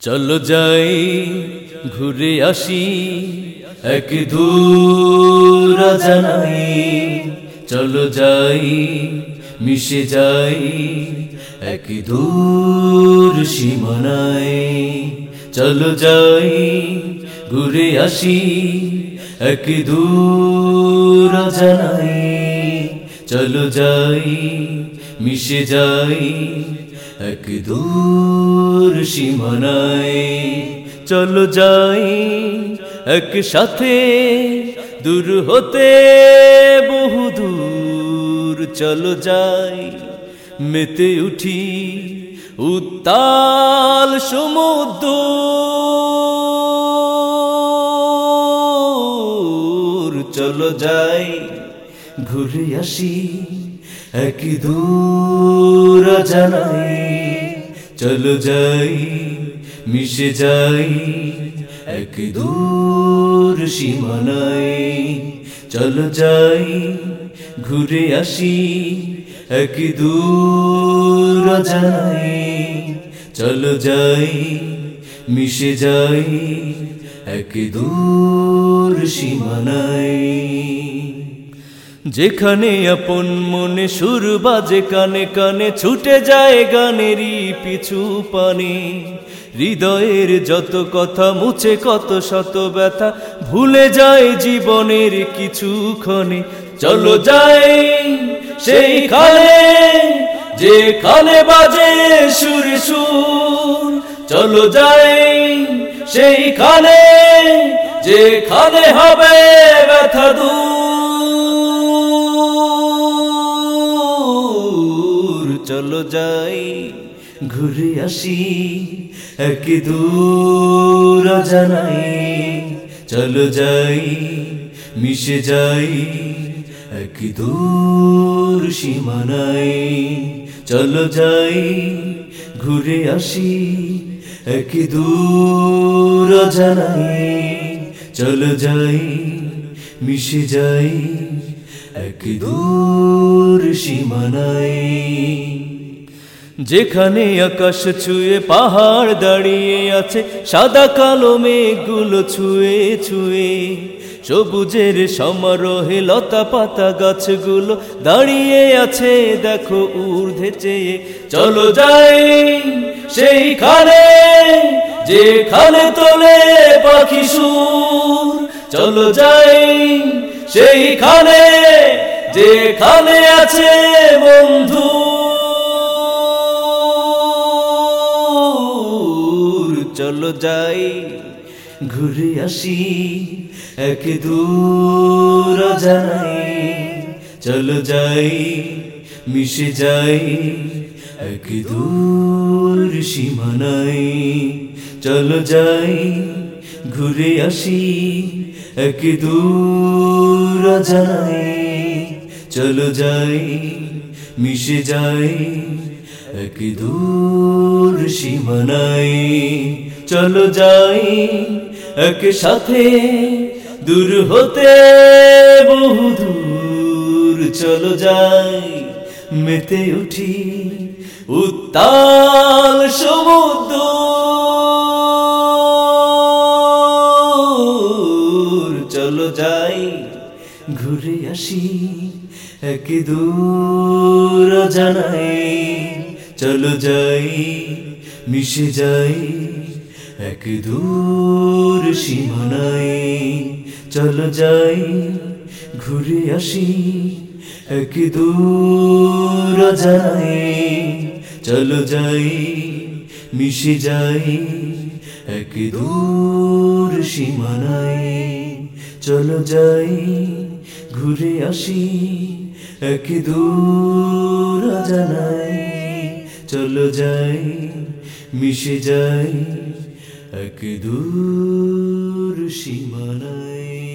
চলো যাই, ঘুরে আসি। এক দূর জানাই চলো যাই, মিশে যাই। এক দূর সীমানায়। চলো যাই, ঘুরে আসি। এক দূর জানাই চলো যাই, মিশে যাই। এক দূর সীমানায় চলো যাই এক সাথে দূর হতে বহু দূর চলো যাই, মেতে উঠি উত্তাল সমুদ্র। চলো যাই ঘুরে আসি এক দূর জানাই। চলো যাই, মিশে যাই এক দূর সীমানায়। চলো যাই, ঘুরে আসি এক দূর জানাই। চলো যাই, মিশে যাই এক দূর সীমানায়। যেখানে আপন মনে সুর বাজে, কানে কানে ছুটে যায় গানেরই পিছু পানে। হৃদয়ের যত কথা মুছে, কত শত ব্যথা ভুলে যায় জীবনের কিছু ক্ষণে চলো যাই সেই খানে যেখানে বাজে সুর সুর। চলো যাই সেইখানে যেখানে হবে ব্যথা দূর। চলো যাই, ঘুরে আসি, এক দূর জানাই চলো যাই, মিশে যাই, এক দূর সীমানায়। চলো যাই, ঘুরে আসি, এক দূর জানাই চলো যাই, মিশে যাই এক দূর সীমানায় যেখানে আকাশ ছুঁয়ে, পাহাড় দাঁড়িয়ে আছে, সাদা কালো মেঘগুলো ছুঁয়ে ছুঁয়ে। সবুজের সমারোহে লতা পাতা গাছগুলো দাঁড়িয়ে আছে, দেখো ঊর্ধ্বে চেয়ে। চলো যাই সেইখানে, যেখানে তোলে পাখি সুর। চলো যাই সেইখানে যেখানে আছে বন্ধু। চলো যাই, ঘুরে আসি, এক দূর জানাই চলো যাই, মিশে যাই, এক দূর সীমানায়। চলো যাই, ঘুরে আসি এক দূর জানাই, চলো যাই, মিশে যাই, এক দূর সীমানায়। চলো যাই এক সাথে দূর হতে বহু দূর। চলো যাই, মেতে উঠি উত্তাল সমুদ্র। চলো যাই, ঘুরে আসি এক দূর জানাই। চলো যাই, মিশে যাই এক দূর সীমানায়। চলো যাই, ঘুরে আসি এক দূর জানাই। চলো যাই, মিশে যাই এক দূর সীমানায়। চলো যাই ঘুরে আসি এক দূর জানাই চলো যাই মিশে যাই এক দূর সীমানায়।